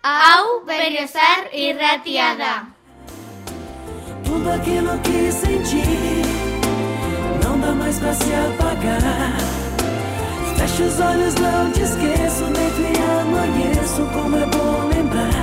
Hau Berriozar irratia da. Tudo aquilo que senti não dá mais pra se apagar. Fecho os olhos, não te esqueço, deito e amanheço. Como é bom my mind.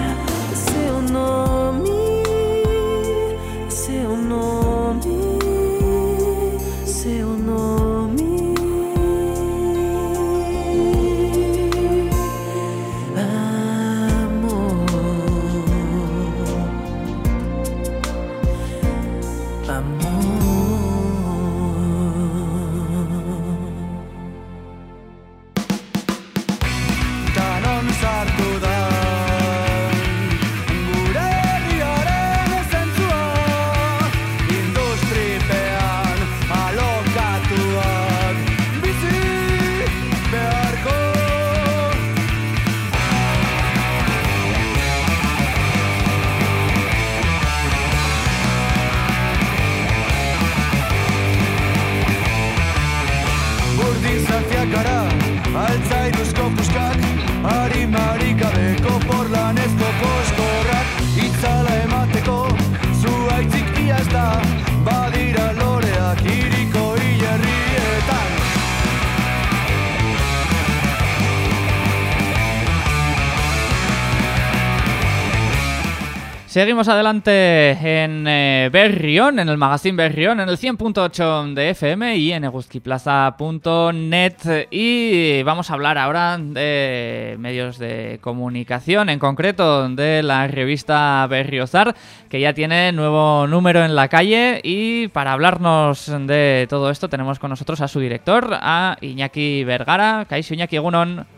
Seguimos adelante en eh, Berrión, en el magazine Berrión, en el 100.8 de FM y en eguzquiplaza.net y vamos a hablar ahora de medios de comunicación, en concreto de la revista Berriozar, que ya tiene nuevo número en la calle y para hablarnos de todo esto tenemos con nosotros a su director, a Iñaki Vergara. Kaixo Iñaki Egunon.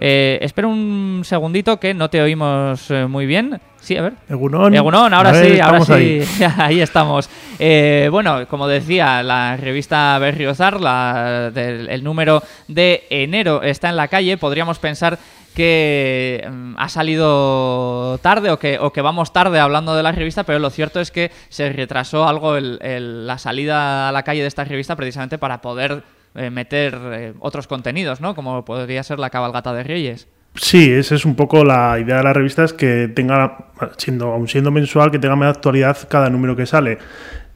Eh, espera un segundito que no te oímos eh, muy bien. Sí, a ver. Egunon. Egunon, ahora ver, sí, ahora sí. ahí. Ahí, estamos. Eh, bueno, como decía, la revista Berriozar, la, del, el número de enero está en la calle. Podríamos pensar que mm, ha salido tarde o que, o que vamos tarde hablando de la revista, pero lo cierto es que se retrasó algo el- el- la salida a la calle de esta revista precisamente para poder eh, meter eh, otros contenidos, ¿no? Como podría ser la cabalgata de Reyes. Sí, esa es un poco la idea de la revista, es que tenga, siendo, aun siendo mensual, que tenga más actualidad cada número que sale.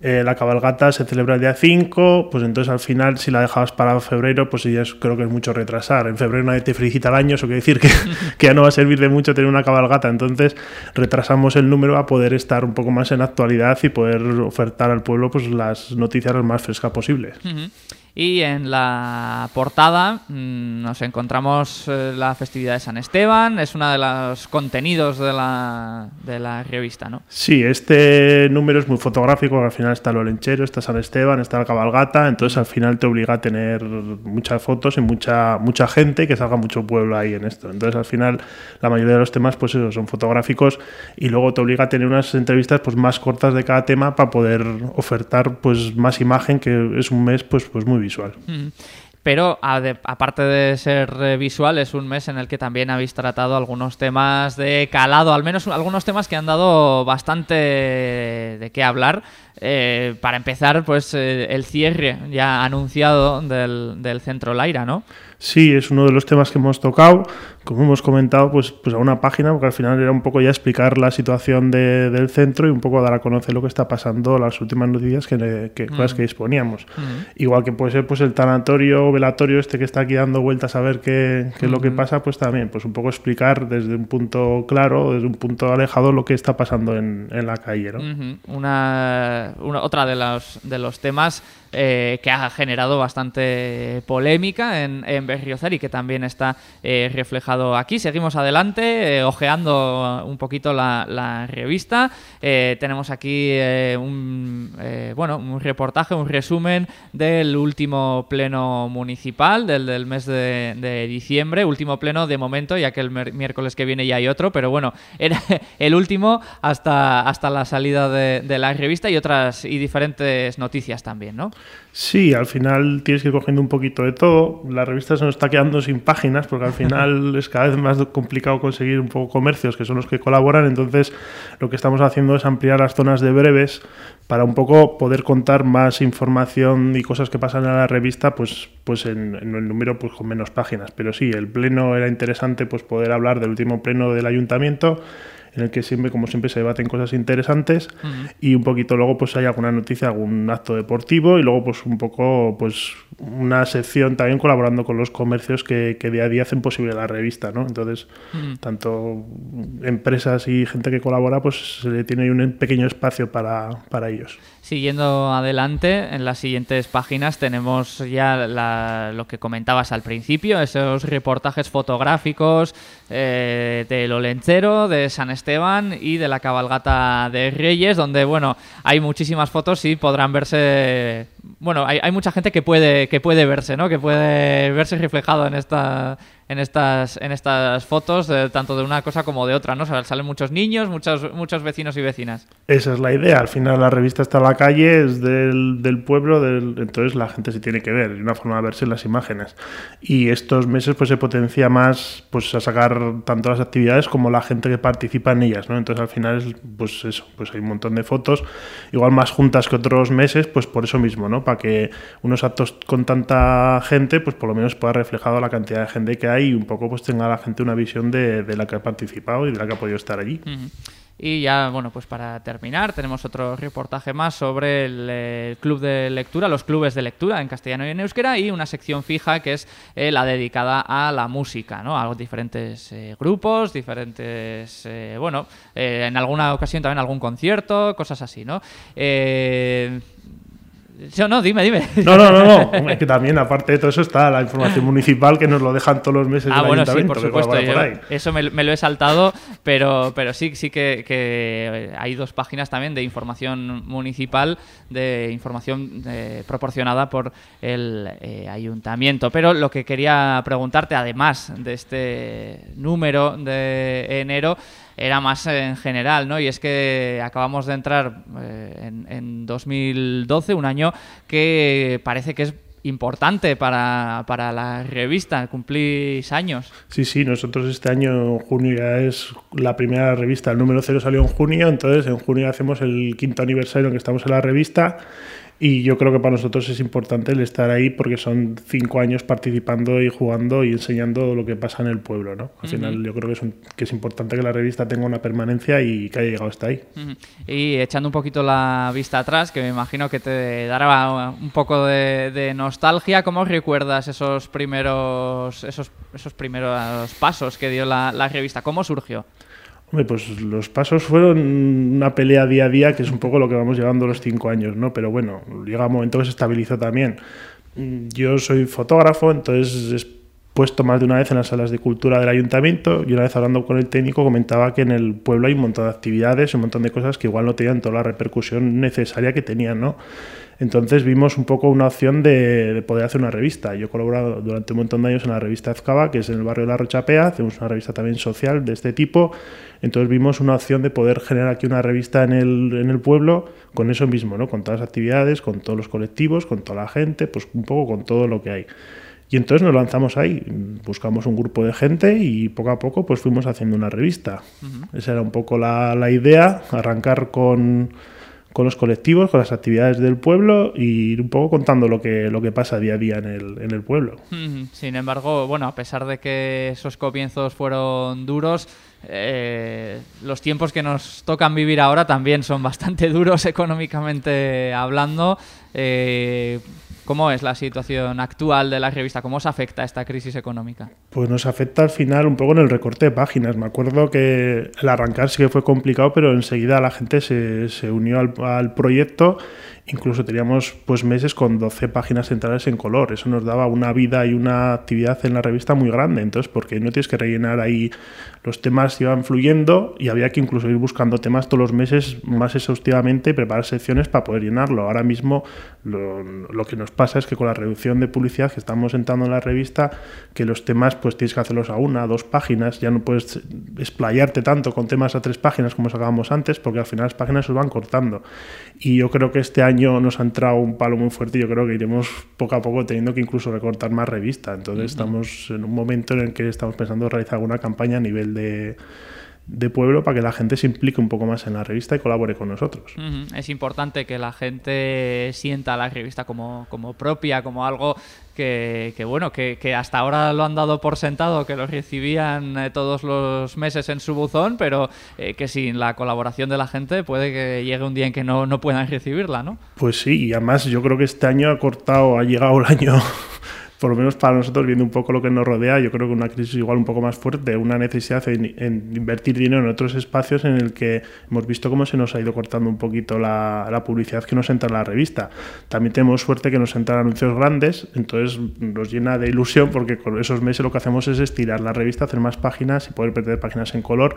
Eh, la cabalgata se celebra el día 5, pues entonces al final, si la dejabas para febrero, pues ya es- creo que es mucho retrasar. En febrero nadie te felicita el año, eso quiere decir que, que ya no va a servir de mucho tener una cabalgata. Entonces retrasamos el número a poder estar un poco más en actualidad y poder ofertar al pueblo pues las noticias las más frescas posibles. Y en la portada mm, nos encontramos eh, la festividad de San Esteban, es uno de los contenidos de la, de la revista, ¿no? Sí, este número es muy fotográfico, al final está el Olenchero, está San Esteban, está la cabalgata, entonces al final te obliga a tener muchas fotos y mucha, mucha gente que salga mucho pueblo ahí en esto. Entonces al final la mayoría de los temas pues eso, son fotográficos y luego te obliga a tener unas entrevistas pues más cortas de cada tema para poder ofertar pues más imagen, que es un mes pues, pues muy visual. Ujú. Pero aparte de ser eh, visual, es un mes en el que también habéis tratado algunos temas de calado, al menos algunos temas que han dado bastante de qué hablar. Eh, para empezar, pues eh, el cierre ya anunciado del, del Centro Laira, ¿no? Sí, es uno de los temas que hemos tocado, como hemos comentado, pues, pues a una página, porque al final era un poco ya explicar la situación de- del centro y un poco dar a conocer lo que está pasando, las últimas noticias que, que, las que disponíamos. Igual que puede ser pues el tanatorio o velatorio este que está aquí dando vueltas a ver qué, qué es lo que Ujú. pasa, pues también, pues un poco explicar desde un punto claro, desde un punto alejado lo que está pasando en, en la calle, ¿no? Una, una- otra de los, de los temas eh, que ha generado bastante polémica en, en Berriozar y que también está eh, reflejado aquí. Seguimos adelante, eh, ojeando un poquito la, revista. Eh, tenemos aquí eh, un, eh, bueno, un reportaje, un resumen del último pleno municipal del, del mes de, diciembre. Último pleno de momento, ya que el miércoles que viene ya hay otro, pero bueno, era el último hasta, hasta la salida de, de la revista y otras y diferentes noticias también, ¿no? Sí, al final tienes que ir cogiendo un poquito de todo. La revista se nos está quedando sin páginas porque al final es cada vez más complicado conseguir un poco comercios que son los que colaboran. Entonces lo que estamos haciendo es ampliar las zonas de breves para un poco poder contar más información y cosas que pasan en la revista pues, pues en, en el número pues con menos páginas. Pero sí, el pleno era interesante pues poder hablar del último pleno del ayuntamiento en el que siempre, como siempre, se debaten cosas interesantes y un poquito luego pues hay alguna noticia, algún acto deportivo y luego pues un poco pues una sección también colaborando con los comercios que, que día a día hacen posible la revista, ¿no? Entonces, tanto empresas y gente que colabora pues se le tiene ahí un pequeño espacio para, para ellos. Siguiendo adelante, en las siguientes páginas tenemos ya la- lo que comentabas al principio, esos reportajes fotográficos eh, del Olenchero, de San Esteban y de la cabalgata de Reyes, donde bueno, hay muchísimas fotos y podrán verse, bueno, hay, hay mucha gente que puede que puede verse, ¿no? Que puede verse reflejado en esta en estas en estas fotos eh, tanto de una cosa como de otra, ¿no? O sea, salen muchos niños, muchos muchos vecinos y vecinas. Esa es la idea. Al final la revista está en la calle, es del, del pueblo, del- entonces la gente se tiene que ver, y una forma de verse las imágenes. Y estos meses pues se potencia más pues a sacar tanto las actividades como la gente que participa en ellas, ¿no? Entonces al final es pues eso, pues hay un montón de fotos, igual más juntas que otros meses, pues por eso mismo, ¿no? Para que unos actos con tanta gente, pues por lo menos pueda reflejado la cantidad de gente que hay y un poco pues tenga la gente una visión de, de la que ha participado y de la que ha podido estar allí. Y ya, bueno, pues para terminar, tenemos otro reportaje más sobre el, eh, club de lectura, los clubes de lectura en castellano y en euskera, y una sección fija que es eh, la dedicada a la música, ¿no? A los diferentes eh, grupos, diferentes, eh, bueno, eh, en alguna ocasión también algún concierto, cosas así, ¿no? Yo no, dime, dime. No, no, no, no. Hombre, que también, aparte de todo eso, está la información municipal que nos lo dejan todos los meses Ah, del bueno, sí, por supuesto. por yo- ahí. eso me, me lo he saltado, pero, pero sí, sí que, que hay dos páginas también de información municipal, de información eh, proporcionada por el eh, ayuntamiento. Pero lo que quería preguntarte, además de este número de enero, era más en general, ¿no? Y es que acabamos de entrar eh, en, en 2012, un año que parece que es importante para, para la revista. Cumplís años. Sí, sí, nosotros este año, junio, ya es la primera revista. El número cero salió en junio, entonces en junio hacemos el quinto aniversario en que estamos en la revista. Y yo creo que para nosotros es importante el estar ahí porque son cinco años participando y jugando y enseñando lo que pasa en el pueblo, ¿no? Al final yo creo que es, un- que es importante que la revista tenga una permanencia y que haya llegado hasta ahí. Y echando un poquito la vista atrás, que me imagino que te dará un poco de, de nostalgia, ¿cómo recuerdas esos primeros esos, esos primeros pasos que dio la, la revista? ¿Cómo surgió? Pues los pasos fueron una pelea día a día, que es un poco lo que vamos llevando los cinco años, ¿no? Pero bueno, llega un momento que se estabilizó también. Mm, Yo soy fotógrafo, entonces he puesto más de una vez en las salas de cultura del ayuntamiento y una vez hablando con el técnico comentaba que en el pueblo hay un montón de actividades, un montón de cosas que igual no tenían toda la repercusión necesaria que tenían, ¿no? Entonces vimos un poco una opción de, de poder hacer una revista. Yo he colaborado durante un montón de años en la revista Azcaba, que es en el barrio de La Rochapea, hacemos una revista también social de este tipo. Entonces vimos una opción de poder generar aquí una revista en el, en el pueblo con eso mismo, ¿no? Con todas las actividades, con todos los colectivos, con toda la gente, pues un poco con todo lo que hay. Y entonces nos lanzamos ahí, buscamos un grupo de gente y poco a poco pues fuimos haciendo una revista. Esa era un poco la, la idea, arrancar con, con los colectivos, con las actividades del pueblo y ir un poco contando lo que, lo que pasa día a día en el, en el pueblo. Sin embargo, bueno, a pesar de que esos comienzos fueron duros, eh, los tiempos que nos tocan vivir ahora también son bastante duros económicamente hablando. Eh, ¿Cómo es la situación actual de la revista? ¿Cómo os afecta esta crisis económica? Pues nos afecta al final un poco en el recorte de páginas. Me acuerdo que el arrancar sí que fue complicado, pero enseguida la gente se, se unió al, al proyecto incluso teníamos pues meses con 12 páginas centrales en color. Eso nos daba una vida y una actividad en la revista muy grande. Entonces, porque no tienes que rellenar ahí los temas iban fluyendo y había que incluso ir buscando temas todos los meses más exhaustivamente y preparar secciones para poder llenarlo. Ahora mismo lo, lo que nos pasa es que con la reducción de publicidad que estamos entrando en la revista, que los temas pues tienes que hacerlos a una, a dos páginas, ya no puedes explayarte tanto con temas a tres páginas como sacábamos antes, porque al final las páginas se van cortando. Y yo creo que este año nos ha entrado un palo muy fuerte y yo creo que iremos poco a poco teniendo que incluso recortar más revista. Entonces estamos en un momento en el que estamos pensando realizar alguna campaña a nivel de, de pueblo para que la gente se implique un poco más en la revista y colabore con nosotros. Es importante que la gente sienta la revista como, como propia, como algo que, que, bueno, que, que hasta ahora lo han dado por sentado, que lo recibían eh, todos los meses en su buzón, pero eh, que sin la colaboración de la gente puede que llegue un día en que no, no puedan recibirla, ¿no? Pues sí, y además yo creo que este año ha cortado, ha llegado el año, por lo menos para nosotros, viendo un poco lo que nos rodea, yo creo que una crisis igual un poco más fuerte, una necesidad en, invertir dinero en otros espacios en el que hemos visto cómo se nos ha ido cortando un poquito la, la publicidad que nos entra en la revista. También tenemos suerte que nos entran anuncios grandes, entonces nos llena de ilusión porque con esos meses lo que hacemos es estirar la revista, hacer más páginas y poder perder páginas en color,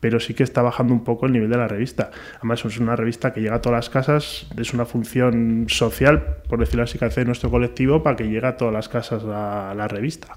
pero sí que está bajando un poco el nivel de la revista. Además, es una revista que llega a todas las casas, es una función social, por decirlo así, que hace nuestro colectivo para que llegue a todas las casas la, la revista.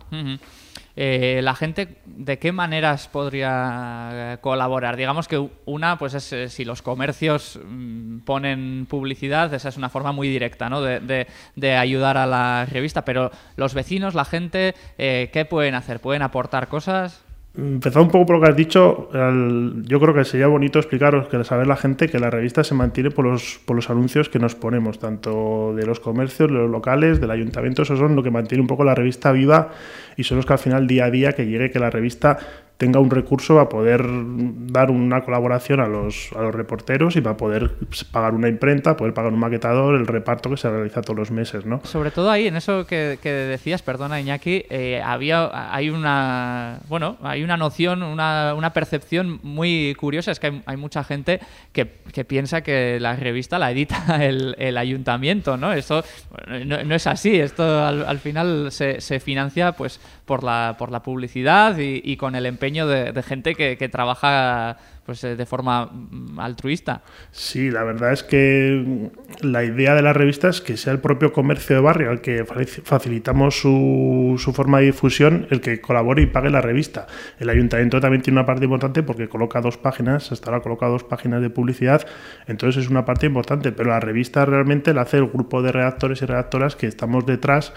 Eh, la gente, ¿de qué maneras podría eh, colaborar? Digamos que una, pues es eh, si los comercios mm, ponen publicidad, esa es una forma muy directa, ¿no? De, de- de ayudar a la revista, pero los vecinos, la gente, eh, ¿qué pueden hacer? ¿Pueden aportar cosas? Empezando un poco por lo que has dicho, yo creo que sería bonito explicaros que saber la gente que la revista se mantiene por los, por los anuncios que nos ponemos, tanto de los comercios, de los locales, del ayuntamiento, eso son lo que mantiene un poco la revista viva y son los que al final día a día que llegue que la revista tenga un recurso a poder dar una colaboración a los, a los reporteros y para poder pagar una imprenta, poder pagar un maquetador, el reparto que se realiza todos los meses, ¿no? Sobre todo ahí, en eso que, decías, perdona Iñaki, eh, había, hay una, bueno, hay una noción, una, una percepción muy curiosa, es que hay, mucha gente que, que piensa que la revista la edita el, el ayuntamiento, ¿no? Esto bueno, no, es así, esto al, al final se, se financia pues por la, por la publicidad y, y con el empeño de, de gente que, que trabaja pues eh, de forma mm, altruista. Sí, la verdad es que la idea de la revista es que sea el propio comercio de barrio al que fa- facilitamos su, su forma de difusión, el que colabore y pague la revista. El ayuntamiento también tiene una parte importante porque coloca dos páginas, hasta ahora coloca dos páginas de publicidad, entonces es una parte importante, pero la revista realmente la hace el grupo de redactores y redactoras que estamos detrás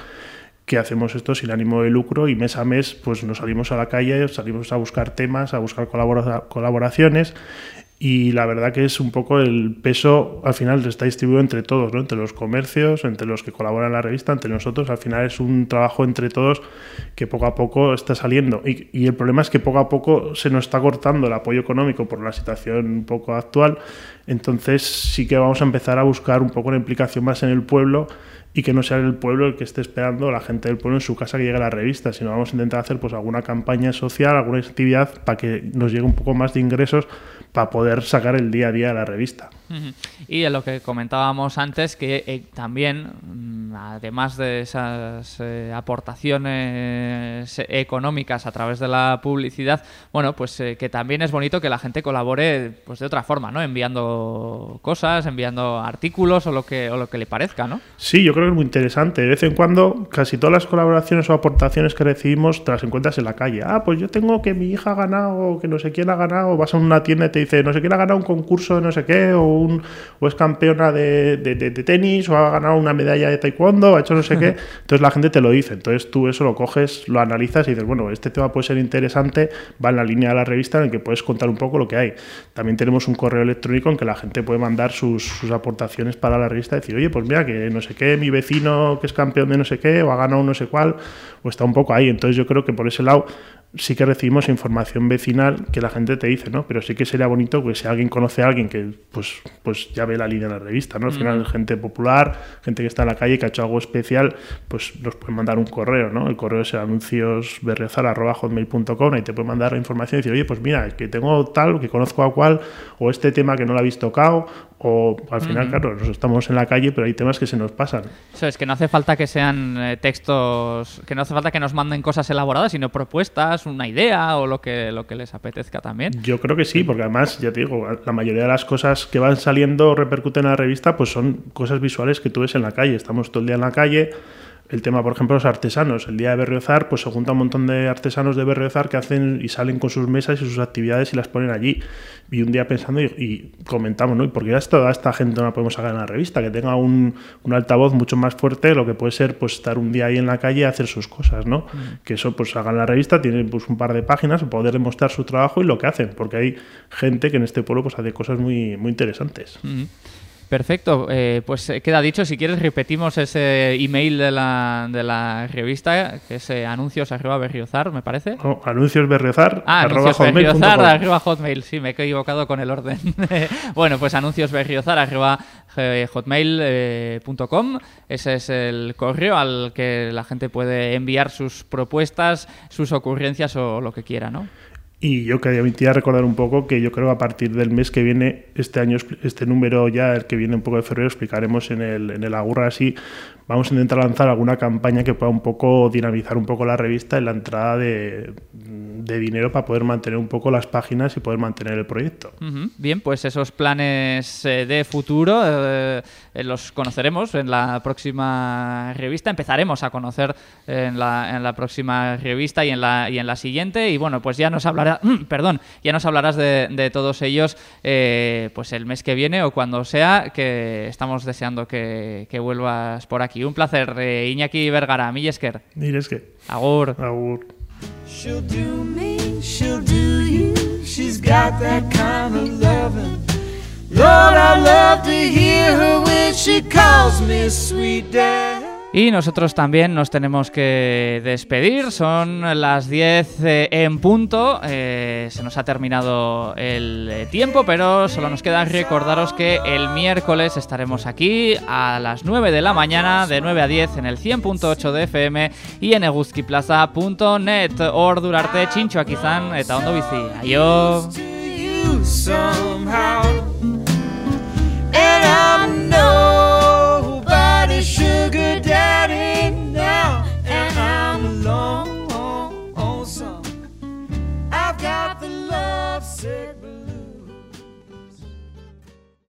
que hacemos esto sin ánimo de lucro y mes a mes pues nos salimos a la calle, salimos a buscar temas, a buscar colabora- colaboraciones. Y la verdad que es un poco el peso al final está distribuido entre todos, ¿no? entre los comercios, entre los que colaboran en la revista, entre nosotros, al final es un trabajo entre todos que poco a poco está saliendo. Y, y el problema es que poco a poco se nos está cortando el apoyo económico por la situación un poco actual, entonces sí que vamos a empezar a buscar un poco la implicación más en el pueblo y que no sea el pueblo el que esté esperando la gente del pueblo en su casa que llegue la revista, sino vamos a intentar hacer pues alguna campaña social, alguna actividad para que nos llegue un poco más de ingresos para poder sacar el día a día de la revista. Y en lo que comentábamos antes, que eh, también, mm, además de esas eh, aportaciones económicas a través de la publicidad, bueno, pues eh, que también es bonito que la gente colabore pues de otra forma, ¿no? Enviando cosas, enviando artículos o lo que, o lo que le parezca, ¿no? Sí, yo creo que es muy interesante. De vez en cuando, casi todas las colaboraciones o aportaciones que recibimos te las encuentras en la calle. Ah, pues yo tengo que mi hija ha ganado, o que no sé quién ha ganado, o vas a una tienda y te dice, no sé quién ha ganado un concurso de no sé qué, o, un, o es campeona de, de- de- de tenis, o ha ganado una medalla de taekwondo, o ha hecho no sé qué. Entonces la gente te lo dice. Entonces tú eso lo coges, lo analizas y dices, bueno, este tema puede ser interesante, va en la línea de la revista en el que puedes contar un poco lo que hay. También tenemos un correo electrónico en que la gente puede mandar sus, sus aportaciones para la revista y decir, oye, pues mira, que no sé qué, mi vecino que es campeón de no sé qué, o ha ganado no sé cuál, o está un poco ahí. Entonces yo creo que por ese lado sí que recibimos información vecinal que la gente te dice, ¿no? Pero sí que sería bonito que si alguien conoce a alguien que pues, pues ya ve la línea en la revista, ¿no? Al final, gente popular, gente que está en la calle, que ha hecho algo especial, pues nos puede mandar un correo, ¿no? El correo es anunciosberriozar.hotmail.com y te puede mandar la información y decir, oye, pues mira, que tengo tal, que conozco a cual, o este tema que no lo habéis tocado, o al final, claro, nos estamos en la calle, pero hay temas que se nos pasan. Eso es que no hace falta que sean eh, textos, que no hace falta que nos manden cosas elaboradas, sino propuestas, una idea o lo que, lo que les apetezca también. Yo creo que sí, porque además, ya te digo, la mayoría de las cosas que van saliendo repercuten en la revista, pues son cosas visuales que tú ves en la calle. Estamos todo el día en la calle. El tema, por ejemplo, los artesanos. El día de Berriozar, pues se junta un montón de artesanos de Berriozar que hacen y salen con sus mesas y sus actividades y las ponen allí. Y un día pensando y, y comentamos, ¿no? ¿Y por qué a toda esta gente no la podemos sacar en la revista? Que tenga un, un altavoz mucho más fuerte lo que puede ser pues estar un día ahí en la calle y hacer sus cosas, ¿no? Que eso pues hagan la revista, tienen pues un par de páginas, poder demostrar su trabajo y lo que hacen, porque hay gente que en este pueblo pues hace cosas muy, muy interesantes. Ujú. Perfecto, eh, pues eh, queda dicho, si quieres repetimos ese email de la, de la revista, que es eh, anuncios arroba berriozar, me parece. No, anuncios berriozar, Ah, arroba anuncios hotmail berriozar, arroba hotmail, sí, me he equivocado con el orden. bueno, pues anuncios berriozar, arroba eh, hotmail.com, ese es el correo al que la gente puede enviar sus propuestas, sus ocurrencias o lo que quiera, ¿no? Y yo quería recordar un poco que yo creo que a partir del mes que viene, este año, este número ya, el que viene un poco de febrero, explicaremos en el, en el Agurra así, vamos a intentar lanzar alguna campaña que pueda un poco dinamizar un poco la revista en la entrada de, de dinero para poder mantener un poco las páginas y poder mantener el proyecto. Bien, pues esos planes eh, de futuro eh, eh, los conoceremos en la próxima revista. Empezaremos a conocer en la, en la próxima revista y en la, y en la siguiente. Y bueno, pues ya nos hablará, perdón, ya nos hablarás de, de todos ellos eh, pues el mes que viene o cuando sea, que estamos deseando que, que vuelvas por aquí. Un placer, eh, Iñaki Vergara, Millesker. Mires que. Agur. Agur. She'll do me, she'll do you. She's got that kind of loving. Y nosotros también nos tenemos que despedir. Son las 10 eh, en punto. Eh, se nos ha terminado el eh, tiempo, pero solo nos queda recordaros que el miércoles estaremos aquí a las 9 de la mañana, de 9 a 10 en el 100.8 de FM y en eguzkiplaza.net. Ordurarte, txintxoak izan eta ondo! You somehow take